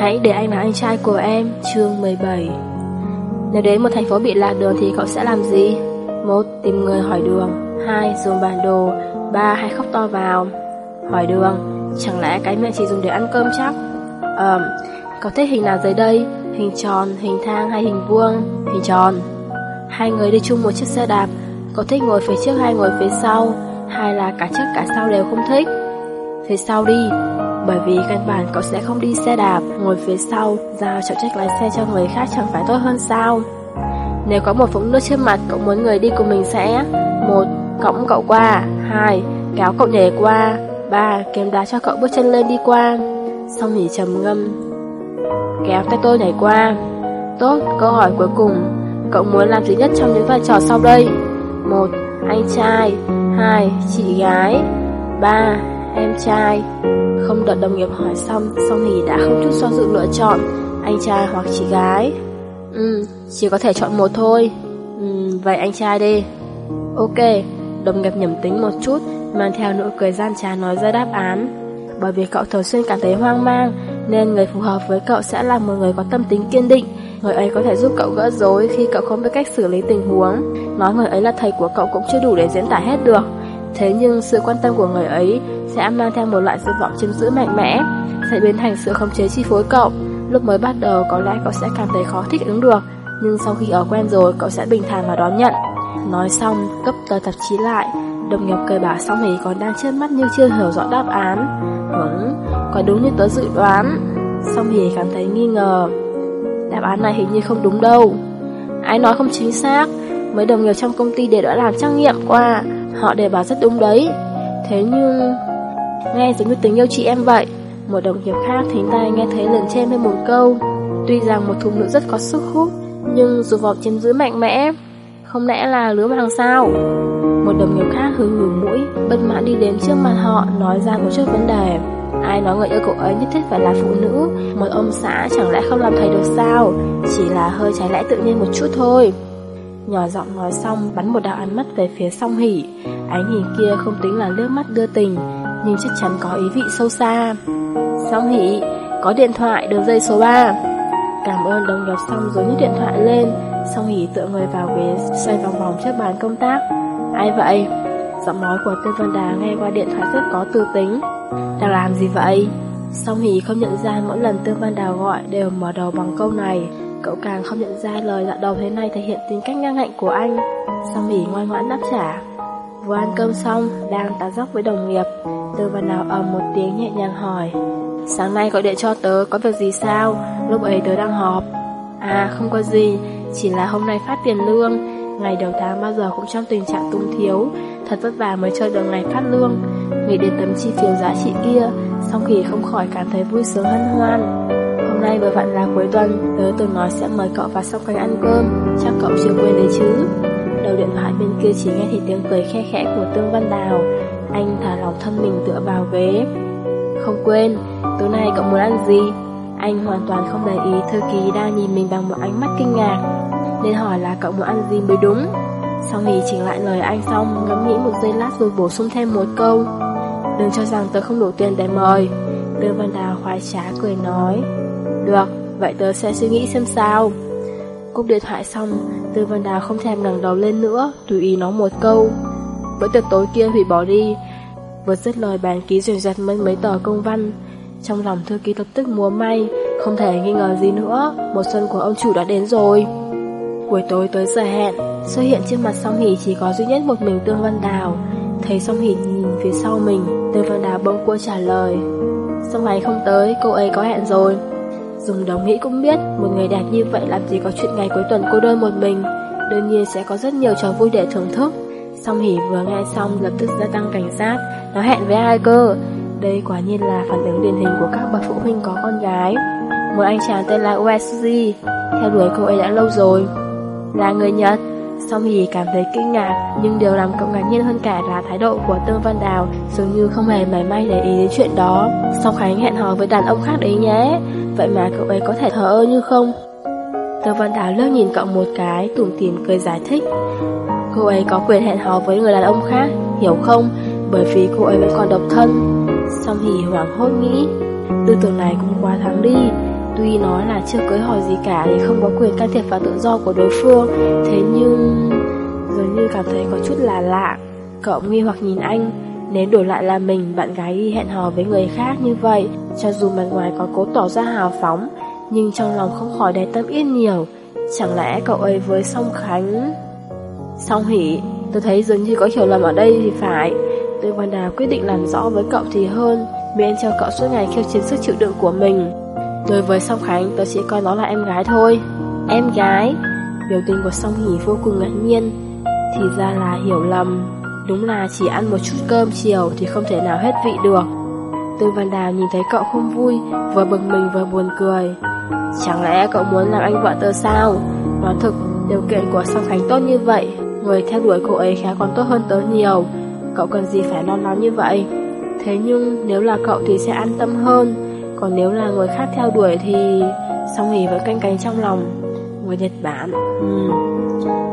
Hãy để anh là anh trai của em Chương 17 Nếu đến một thành phố bị lạc đường thì cậu sẽ làm gì? một Tìm người hỏi đường 2. Dùng bản đồ 3. Hay khóc to vào Hỏi đường Chẳng lẽ cái miệng chỉ dùng để ăn cơm chắc? Ờm Cậu thích hình nào dưới đây? Hình tròn, hình thang hay hình vuông? Hình tròn Hai người đi chung một chiếc xe đạp Cậu thích ngồi phía trước hay ngồi phía sau? Hay là cả trước cả sau đều không thích? Phía sau đi bởi vì căn bản cậu sẽ không đi xe đạp, ngồi phía sau, giao trọng trách lái xe cho người khác chẳng phải tốt hơn sao? Nếu có một vũng nước trên mặt, cậu muốn người đi cùng mình sẽ một Cõng cậu qua 2. Kéo cậu nhảy qua 3. Kèm đá cho cậu bước chân lên đi qua Xong thì trầm ngâm Kéo tay tôi nhảy qua Tốt, câu hỏi cuối cùng Cậu muốn làm gì nhất trong những vai trò sau đây 1. Anh trai 2. Chị gái 3. Em trai không đợi đồng nghiệp hỏi xong, Song Hỷ đã không chút do dự lựa chọn anh trai hoặc chị gái. Ừ, chỉ có thể chọn một thôi. Ừ, vậy anh trai đi. Ok, đồng nghiệp nhầm tính một chút, mang theo nụ cười gian trá nói ra đáp án. Bởi vì cậu thường xuyên cảm thấy hoang mang, nên người phù hợp với cậu sẽ là một người có tâm tính kiên định. Người ấy có thể giúp cậu gỡ rối khi cậu không biết cách xử lý tình huống. Nói người ấy là thầy của cậu cũng chưa đủ để diễn tả hết được. Thế nhưng sự quan tâm của người ấy sẽ mang theo một loại dục vọng chiếm giữ mạnh mẽ, sẽ biến thành sự khống chế chi phối cậu. Lúc mới bắt đầu có lẽ cậu sẽ cảm thấy khó thích ứng được, nhưng sau khi ở quen rồi cậu sẽ bình thản và đón nhận. Nói xong, cấp tờ tạp chí lại, đồng nghiệp cười bảo sau này còn đang trước mắt nhưng chưa hiểu rõ đáp án. Vẫn, có đúng như tớ dự đoán. Xong thì cảm thấy nghi ngờ. Đáp án này hình như không đúng đâu. Ai nói không chính xác, mấy đồng nghiệp trong công ty đều đã làm trắc nghiệm qua, họ đều bảo rất đúng đấy. Thế nhưng Nghe giống như tình yêu chị em vậy, Một đồng nghiệp khác thính tai nghe thấy lần trên thêm một câu, Tuy rằng một thùng nữ rất có sức hút, Nhưng dù vọng chiếm giữ mạnh mẽ, Không lẽ là lứa hàng sao? Một đồng nghiệp khác hướng hứ mũi, Bất mãn đi đến trước mặt họ, Nói ra một chút vấn đề. Ai nói người yêu cậu ấy nhất thiết phải là phụ nữ, Một ông xã chẳng lẽ không làm thầy được sao? Chỉ là hơi trái lẽ tự nhiên một chút thôi. Nhỏ giọng nói xong, bắn một đạo ánh mắt về phía song hỉ Ánh nhìn kia không tính là nước mắt đưa tình nhưng chắc chắn có ý vị sâu xa. Song hỷ, có điện thoại đường dây số 3. Cảm ơn đồng nghiệp xong rồi nhấc điện thoại lên, Song hỷ tựa người vào ghế xoay vòng vòng trước bàn công tác. Ai vậy? Giọng nói của Tư Vân Đà nghe qua điện thoại rất có tư tính. Đang làm gì vậy? Song hỷ không nhận ra mỗi lần Tương Văn Đào gọi đều mở đầu bằng câu này. Cậu càng không nhận ra lời dạo đầu thế này thể hiện tính cách ngang ngạnh của anh. Song hỷ ngoan ngoãn đáp trả. Vừa ăn cơm xong, đang tán dóc với đồng nghiệp, Tư Văn Đào ầm một tiếng nhẹ nhàng hỏi Sáng nay gọi điện cho tớ có việc gì sao? Lúc ấy tớ đang họp. À không có gì Chỉ là hôm nay phát tiền lương. Ngày đầu tháng bao giờ cũng trong tình trạng túng thiếu. Thật vất vả mới chơi được ngày phát lương. Nghĩ đến tấm chi phiếu giá trị kia Xong khi không khỏi cảm thấy vui sướng hân hoan. Hôm nay vừa vặn là cuối tuần Tớ từng nói sẽ mời cậu vào sóc canh ăn cơm. Chắc cậu chưa quên đấy chứ? Đầu điện thoại bên kia chỉ nghe thì tiếng cười khe khẽ của Tương Văn Đào. Anh thả lỏng thân mình tựa vào ghế. Không quên, tối nay cậu muốn ăn gì? Anh hoàn toàn không để ý thư ký đang nhìn mình bằng một ánh mắt kinh ngạc Nên hỏi là cậu muốn ăn gì mới đúng? Sau khi chỉnh lại lời anh xong Ngẫm nghĩ một giây lát rồi bổ sung thêm một câu. Đừng cho rằng tớ không đủ tiền để mời. Tương Văn Đào khoái trá cười nói. Được, vậy tớ sẽ suy nghĩ xem sao. Cúp điện thoại xong, Tư Văn Đào không thèm ngẩng đầu lên nữa, Tùy ý nói một câu. Bữa tiệc tối kia hủy bỏ đi. Vừa dứt lời bàn ký duyệt dặt mấy mấy tờ công văn. Trong lòng thư ký lập tức múa may, Không thể nghi ngờ gì nữa Một xuân của ông chủ đã đến rồi. Buổi tối tới giờ hẹn, Xuất hiện trên mặt song hỷ chỉ có duy nhất một mình Tương Văn Đào. Thấy song hỷ nhìn phía sau mình Tương Văn Đào bỗng cua trả lời. Song ngày không tới, cô ấy có hẹn rồi. Dùng đầu nghĩ cũng biết, Một người đẹp như vậy làm gì có chuyện ngày cuối tuần cô đơn một mình. Đương nhiên sẽ có rất nhiều trò vui để thưởng thức. Song Hỷ vừa nghe xong lập tức gia tăng cảnh giác, Nó hẹn với ai cơ? Đây quả nhiên là phản ứng điển hình của các bậc phụ huynh có con gái. Một anh chàng tên là Uesugi Theo đuổi cô ấy đã lâu rồi. Là người Nhật. Song Hì cảm thấy kinh ngạc, Nhưng điều làm cậu ngạc nhiên hơn cả là thái độ của Tương Văn Đào Dường như không hề mảy may để ý đến chuyện đó. Song Khánh hẹn hò với đàn ông khác đấy nhé. Vậy mà cậu ấy có thể thờ ơ như không? Tương Văn Đào lướt nhìn cậu một cái, Tủm tỉm cười giải thích. Cô ấy có quyền hẹn hò với người đàn ông khác, Hiểu không? Bởi vì cô ấy vẫn còn độc thân. Song Hì hoảng hốt nghĩ, Tư tưởng này cũng quá thắng đi. Tuy nói là chưa cưới hỏi gì cả thì không có quyền can thiệp vào tự do của đối phương, thế nhưng dường như cảm thấy có chút là lạ. Cậu nghi hoặc nhìn anh, nếu đổi lại là mình, bạn gái đi hẹn hò với người khác như vậy, cho dù mặt ngoài có cố tỏ ra hào phóng, nhưng trong lòng không khỏi đầy tâm ít nhiều. Chẳng lẽ cậu ấy với Song Khánh... Song Hỷ, tôi thấy dường như có hiểu lầm ở đây thì phải. tôi Văn Đào quyết định làm rõ với cậu thì hơn, miễn cho cậu suốt ngày khiêu chiến sức chịu đựng của mình. Đối với Song Khánh, tớ chỉ coi nó là em gái thôi. Em gái? Biểu tình của Song Hỷ vô cùng ngạc nhiên. Thì ra là hiểu lầm. Đúng là chỉ ăn một chút cơm chiều thì không thể nào hết vị được. Tư Văn Đào nhìn thấy cậu không vui, vừa bực mình vừa buồn cười. Chẳng lẽ cậu muốn làm anh vợ tớ sao? Nói thực, điều kiện của Song Khánh tốt như vậy, người theo đuổi cô ấy khá còn tốt hơn tớ nhiều. Cậu cần gì phải lo lắng như vậy? Thế nhưng nếu là cậu thì sẽ an tâm hơn, còn nếu là người khác theo đuổi thì Song Hỷ vẫn canh cánh trong lòng. Người Nhật Bản, ừ.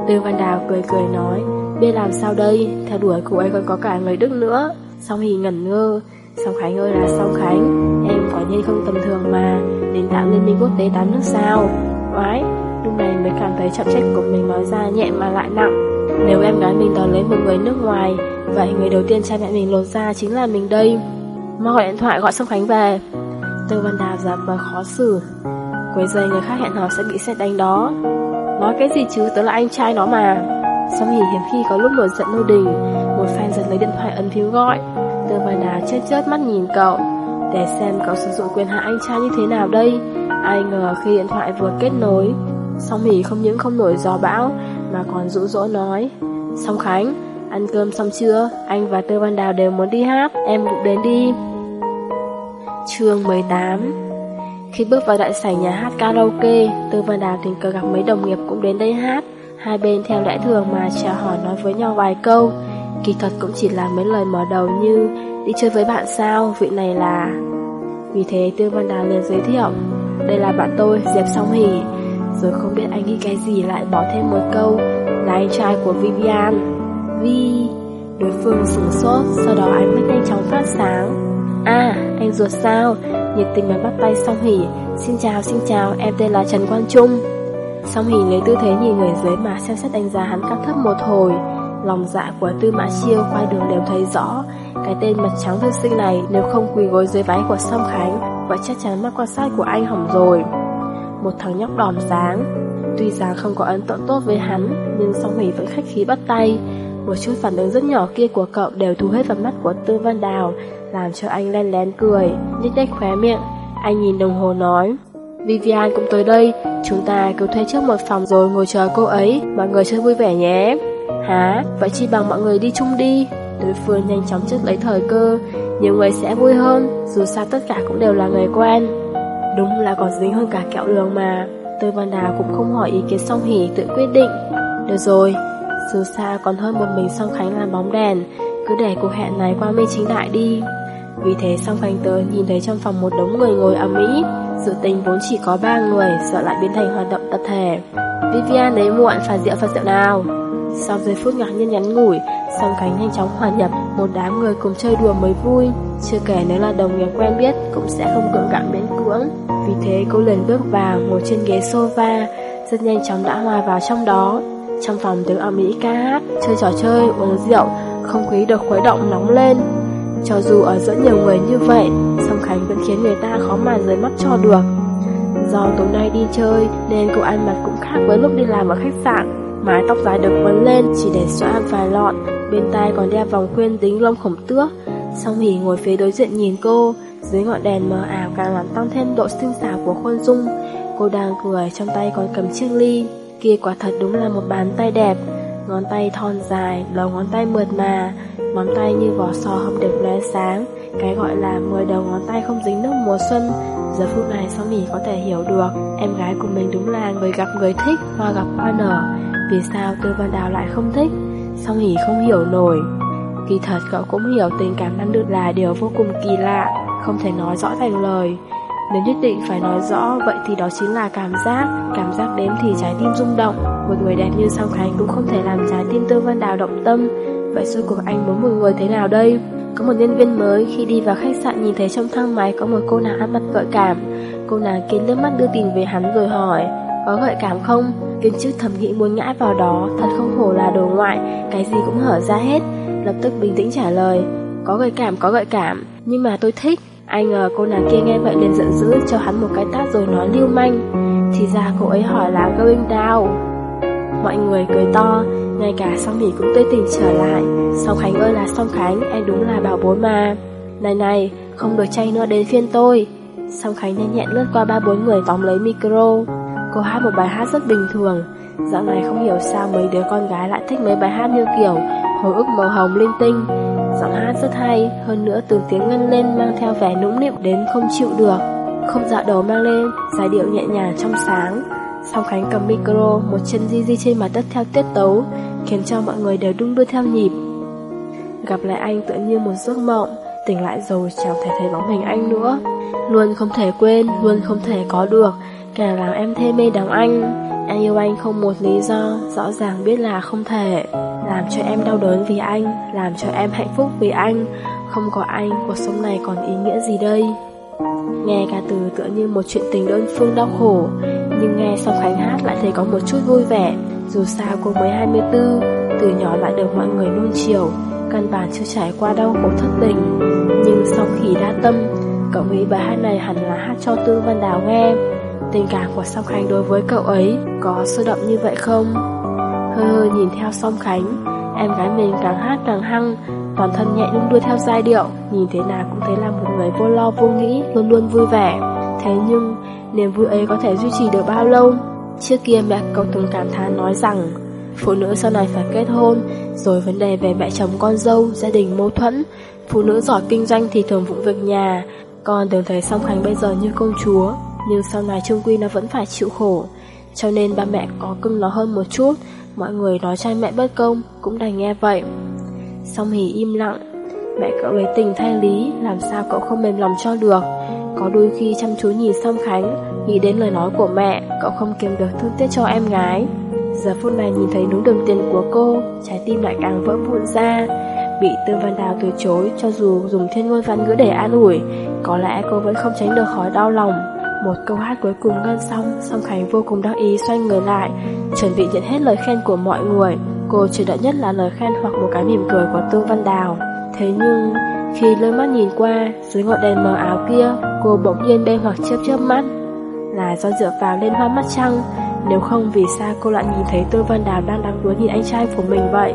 Tư Văn Đào cười cười nói, biết làm sao đây, theo đuổi cô ấy còn có cả người Đức nữa. Song Hỷ ngẩn ngơ, Song Khánh ơi là Song Khánh, em quả nhiên không tầm thường mà, đến tạo liên minh quốc tế tám nước sao. Oái, lúc này mới cảm thấy trọng trách của mình nói ra nhẹ mà lại nặng. Nếu em gái mình đón lấy một người nước ngoài, vậy người đầu tiên cha mẹ mình lột ra chính là mình đây. Mau gọi điện thoại gọi Song Khánh về. Tư Văn Đào giả vờ khó xử. Quấy giày người khác hẹn hò sẽ bị xét đánh đó. Nói cái gì chứ, tớ là anh trai nó mà. Song Hỷ hiếm khi có lúc nổi giận nô đình, một fan giật lấy điện thoại ấn phím gọi. Tư Văn Đào chớp chớp mắt nhìn cậu, để xem cậu sử dụng quyền hạ anh trai như thế nào đây. Ai ngờ khi điện thoại vừa kết nối, Song Hỷ không những không nổi gió bão, mà còn rũ rỗ nói Song Khánh, ăn cơm xong chưa? Anh và Tư Văn Đào đều muốn đi hát, em cũng đến đi chương 18 Khi bước vào đại sảnh nhà hát karaoke, Tư Văn Đào tình cờ gặp mấy đồng nghiệp cũng đến đây hát. Hai bên theo lẽ thường mà chào hỏi nói với nhau vài câu. Kỳ thật cũng chỉ là mấy lời mở đầu như Đi chơi với bạn sao, vị này là... Vì thế Tư Văn Đào liền giới thiệu Đây là bạn tôi, Diệp Song Hỷ. Rồi không biết anh nghĩ cái gì lại bỏ thêm một câu Là anh trai của Vivian. Vi Đối phương sửng sốt Sau đó ánh mắt nhanh chóng phát sáng. À anh ruột sao? Nhiệt tình mà bắt tay song Hỷ. Xin chào xin chào em tên là Trần Quang Trung. Song Hỷ lấy tư thế nhìn người dưới mà xem xét đánh giá hắn cao thấp một hồi. Lòng dạ của Tư Mã Chiêu qua đường đều thấy rõ. Cái tên mặt trắng thư sinh này Nếu không quỳ gối dưới váy của Song Khánh Vậy chắc chắn mắt quan sát của anh hỏng rồi. Một thằng nhóc đòn dáng. Tuy rằng không có ấn tượng tốt với hắn, nhưng song hỷ vẫn khách khí bắt tay. Một chút phản ứng rất nhỏ kia của cậu đều thu hết vào mắt của Tư Văn Đào, làm cho anh len lén cười, nhếch nhếch khóe miệng. Anh nhìn đồng hồ nói, Vivian cũng tới đây, chúng ta cứ thuê trước một phòng rồi ngồi chờ cô ấy, mọi người chơi vui vẻ nhé. Hả, vậy chi bằng mọi người đi chung đi. Đối phương nhanh chóng trước lấy thời cơ, nhiều người sẽ vui hơn, dù sao tất cả cũng đều là người quen. Đúng là còn dính hơn cả kẹo đường mà Tư Văn Đào cũng không hỏi ý kiến song hỉ tự quyết định Được rồi dù sao còn hơn một mình song Khánh làm bóng đèn. Cứ để cuộc hẹn này qua mê chính đại đi. Vì thế song Khánh tới nhìn thấy trong phòng một đống người ngồi ầm ĩ. Sự tình vốn chỉ có ba người Sợ lại biến thành hoạt động tập thể. Vivian đến muộn phạt rượu phạt rượu nào? Sau giây phút ngạc nhiên nhắn ngủi, Song Khánh nhanh chóng hòa nhập Một đám người cùng chơi đùa mới vui. Chưa kể nếu là đồng nghiệp quen biết Cũng sẽ không cưỡng cảm miễn cưỡng. Vì thế cô liền bước vào Ngồi trên ghế sofa, Rất nhanh chóng đã hòa vào trong đó. Trong phòng tiếng ở Mỹ ca hát Chơi trò chơi, uống rượu Không khí được khuấy động nóng lên. Cho dù ở giữa nhiều người như vậy Song Khánh vẫn khiến người ta khó mà rời mắt cho được. Do tối nay đi chơi Nên cô ăn mặc cũng khác với lúc đi làm ở khách sạn. Mái tóc dài được vấn lên chỉ để xóa vài lọn. Bên tai còn đeo vòng khuyên dính lông khổng tước. Song hỉ ngồi phía đối diện nhìn cô Dưới ngọn đèn mờ ảo càng làm tăng thêm độ xinh xảo của khuôn dung. Cô đang cười trong tay còn cầm chiếc ly. Kia quả thật đúng là một bàn tay đẹp. Ngón tay thon dài, đầu ngón tay mượt mà. Ngón tay như vỏ sò hồng đẹp lóe sáng. Cái gọi là 10 đầu ngón tay không dính nước mùa xuân. Giờ phút này Song Hỷ có thể hiểu được Em gái của mình đúng là người gặp người thích Hoa gặp hoa nở. Vì sao Tư Văn Đào lại không thích? Song Hỷ không hiểu nổi. Kỳ thật cậu cũng hiểu tình cảm nam được là điều vô cùng kỳ lạ Không thể nói rõ thành lời. Nếu nhất định phải nói rõ Vậy thì đó chính là cảm giác. Cảm giác đến thì trái tim rung động. Một người đẹp như Song Khánh cũng không thể làm trái tim Tư Văn Đào động tâm. Vậy suốt cuộc anh muốn một người thế nào đây? Có một nhân viên mới khi đi vào khách sạn nhìn thấy trong thang máy có một cô nàng ăn mặc gợi cảm. Cô nàng kia nước mắt đưa tình về hắn rồi hỏi Có gợi cảm không? Viên chức thầm nghĩ muốn ngã vào đó Thật không hổ là đồ ngoại Cái gì cũng hở ra hết. Lập tức bình tĩnh trả lời Có gợi cảm, có gợi cảm Nhưng mà tôi thích. Ai ngờ cô nàng kia nghe vậy liền giận dữ, Cho hắn một cái tát rồi nói, lưu manh. Thì ra cô ấy hỏi là going down Mọi người cười to, Ngay cả song hỉ cũng tươi tỉnh trở lại. Song Khánh ơi là song Khánh, Em đúng là bảo bối mà. Này này, không được chay nữa, đến phiên tôi. Song Khánh nhanh nhẹn lướt qua ba bốn người tóm lấy micro. Cô hát một bài hát rất bình thường. Dạo này không hiểu sao mấy đứa con gái lại thích mấy bài hát như kiểu Hồi ức màu hồng linh tinh. Giọng hát rất hay, Hơn nữa từ tiếng ngân lên mang theo vẻ nũng nịu đến không chịu được. Không dạo đầu mang lên, Giai điệu nhẹ nhàng trong sáng. Song Khánh cầm micro, Một chân di di trên mặt đất theo tiết tấu, Khiến cho mọi người đều đung đưa theo nhịp. Gặp lại anh tựa như một giấc mộng, Tỉnh lại rồi chẳng thể thấy bóng hình anh nữa. Luôn không thể quên, Luôn không thể có được, Càng làm em thêm mê đắm anh. Anh yêu anh không một lý do, Rõ ràng biết là không thể. Làm cho em đau đớn vì anh, Làm cho em hạnh phúc vì anh. Không có anh, cuộc sống này còn ý nghĩa gì đây? Nghe ca từ tựa như một chuyện tình đơn phương đau khổ, Nhưng nghe sau Khánh hát lại thấy có một chút vui vẻ. Dù sao cô mới 24 Từ nhỏ lại được mọi người nuông chiều. Căn bản chưa trải qua đau khổ thất tình. Nhưng sau khi đa tâm, Cậu nghĩ bài hát này hẳn là hát cho Tư Văn Đào nghe. Tình cảm của Song Khánh đối với cậu ấy Có sôi động như vậy không? Hơ hơ nhìn theo Song Khánh. Em gái mình càng hát càng hăng, Toàn thân nhẹ đung đưa theo giai điệu. Nhìn thế nào cũng thấy là một người vô lo vô nghĩ, Luôn luôn vui vẻ. Thế nhưng, niềm vui ấy có thể duy trì được bao lâu? Trước kia mẹ cậu từng cảm thán nói rằng, Phụ nữ sau này phải kết hôn, Rồi vấn đề về mẹ chồng con dâu, Gia đình mâu thuẫn. Phụ nữ giỏi kinh doanh thì thường vụng việc nhà. Con tưởng thấy Song Khánh bây giờ như công chúa, Nhưng sau này Trung Quy nó vẫn phải chịu khổ. Cho nên ba mẹ có cưng nó hơn một chút Mọi người nói cha mẹ bất công, Cũng đành nghe vậy. Song Hỷ im lặng. Mẹ cậu lấy tình thay lý, Làm sao cậu không mềm lòng cho được? Có đôi khi chăm chú nhìn Song Khánh, Nghĩ đến lời nói của mẹ, Cậu không kiềm được thương tiếc cho em gái. Giờ phút này nhìn thấy đúng đường tiền của cô, Trái tim lại càng vỡ vụn ra. Bị Tư Văn Đào từ chối, Cho dù dùng thiên ngôn văn ngữ để an ủi, Có lẽ cô vẫn không tránh được khỏi đau lòng. Một câu hát cuối cùng ngân xong, Song Khánh vô cùng đắc ý xoay người lại, Chuẩn bị nhận hết lời khen của mọi người. Cô chỉ đợi nhất là lời khen hoặc một cái mỉm cười của Tương Văn Đào. Thế nhưng, Khi lơ mắt nhìn qua, Dưới ngọn đèn mờ áo kia, Cô bỗng nhiên bê hoặc chớp chớp mắt. Là do dựa vào lên hoa mắt trăng, nếu không vì sao cô lại nhìn thấy Tương Văn Đào đang đang đuối nhìn anh trai của mình vậy?